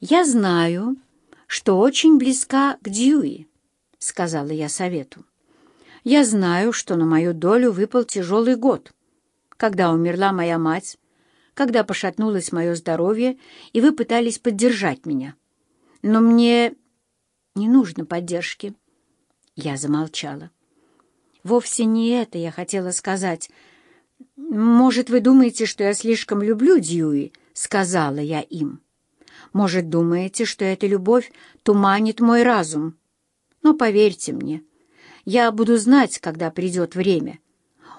«Я знаю, что очень близка к Дьюи», — сказала я совету. «Я знаю, что на мою долю выпал тяжелый год, когда умерла моя мать, когда пошатнулось мое здоровье, и вы пытались поддержать меня. Но мне не нужно поддержки». Я замолчала. «Вовсе не это я хотела сказать. Может, вы думаете, что я слишком люблю Дьюи?» — сказала я им. «Может, думаете, что эта любовь туманит мой разум? Но поверьте мне, я буду знать, когда придет время.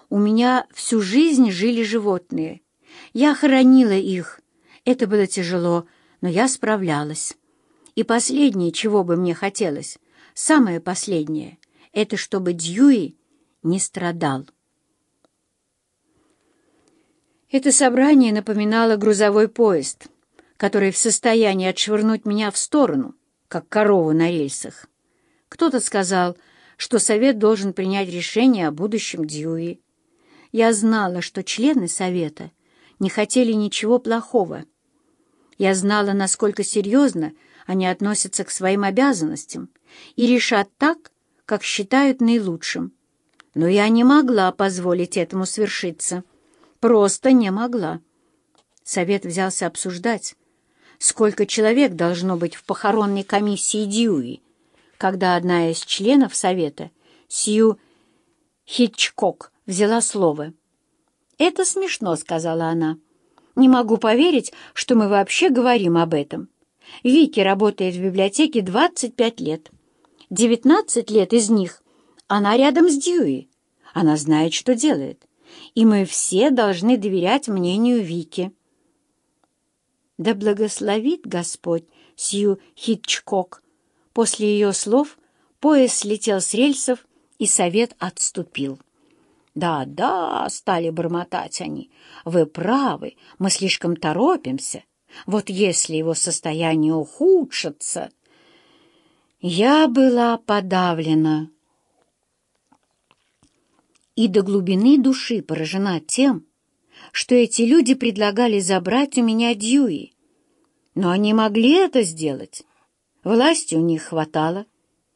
У меня всю жизнь жили животные. Я хоронила их. Это было тяжело, но я справлялась. И последнее, чего бы мне хотелось, самое последнее, это чтобы Дьюи не страдал. Это собрание напоминало грузовой поезд, который в состоянии отшвырнуть меня в сторону, как корову на рельсах. Кто-то сказал, что совет должен принять решение о будущем Дьюи. Я знала, что члены совета не хотели ничего плохого. Я знала, насколько серьезно они относятся к своим обязанностям и решат так, как считают наилучшим. Но я не могла позволить этому свершиться. Просто не могла. Совет взялся обсуждать, сколько человек должно быть в похоронной комиссии Дьюи, когда одна из членов совета, Сью Хитчкок, взяла слово. «Это смешно», — сказала она. «Не могу поверить, что мы вообще говорим об этом. Вики работает в библиотеке 25 лет. 19 лет из них она рядом с Дьюи. Она знает, что делает и мы все должны доверять мнению Вики. Да благословит Господь Сью Хитчкок. После ее слов поезд слетел с рельсов, и совет отступил. «Да, да», — стали бормотать они, — «вы правы, мы слишком торопимся. Вот если его состояние ухудшится...» Я была подавлена и до глубины души поражена тем, что эти люди предлагали забрать у меня Дьюи. Но они могли это сделать. Власти у них хватало,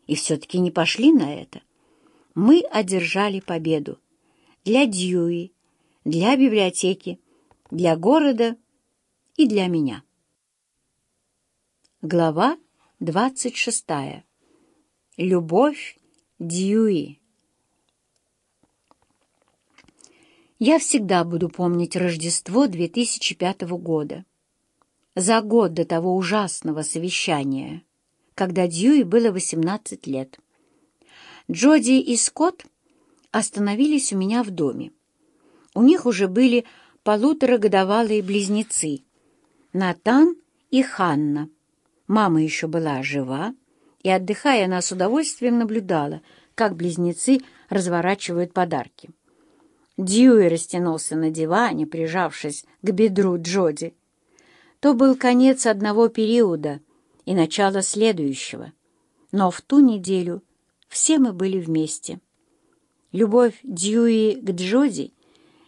и все-таки не пошли на это. Мы одержали победу. Для Дьюи, для библиотеки, для города и для меня. Глава двадцать шестая. Любовь Дьюи. Я всегда буду помнить Рождество 2005 года. За год до того ужасного совещания, когда Дьюи было 18 лет. Джоди и Скотт остановились у меня в доме. У них уже были полуторагодовалые близнецы — Натан и Ханна. Мама еще была жива, и, отдыхая, она с удовольствием наблюдала, как близнецы разворачивают подарки. Дьюи растянулся на диване, прижавшись к бедру Джоди. То был конец одного периода и начало следующего. Но в ту неделю все мы были вместе. Любовь Дьюи к Джоди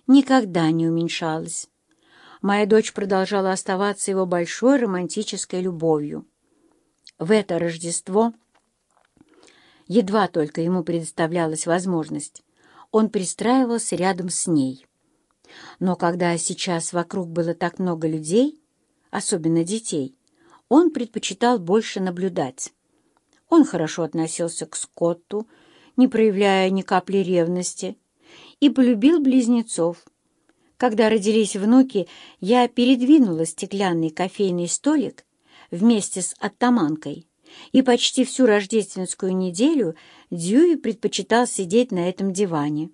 никогда не уменьшалась. Моя дочь продолжала оставаться его большой романтической любовью. В это Рождество едва только ему предоставлялась возможность он пристраивался рядом с ней. Но когда сейчас вокруг было так много людей, особенно детей, он предпочитал больше наблюдать. Он хорошо относился к Скотту, не проявляя ни капли ревности, и полюбил близнецов. Когда родились внуки, я передвинула стеклянный кофейный столик вместе с оттаманкой и почти всю рождественскую неделю Дьюи предпочитал сидеть на этом диване.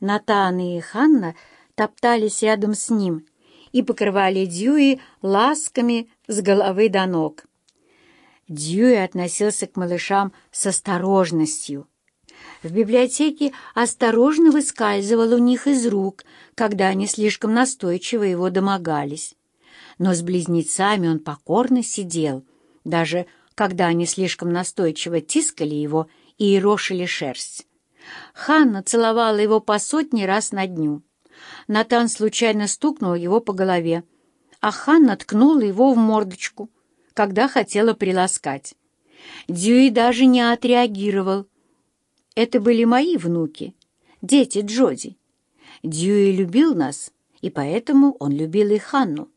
Натан и Ханна топтались рядом с ним и покрывали Дьюи ласками с головы до ног. Дьюи относился к малышам с осторожностью. В библиотеке осторожно выскальзывал у них из рук, когда они слишком настойчиво его домогались. Но с близнецами он покорно сидел, даже когда они слишком настойчиво тискали его и ерошили шерсть. Ханна целовала его по сотни раз на дню. Натан случайно стукнул его по голове, а Ханна ткнула его в мордочку, когда хотела приласкать. Дьюи даже не отреагировал. Это были мои внуки, дети Джоди. Дьюи любил нас, и поэтому он любил и Ханну.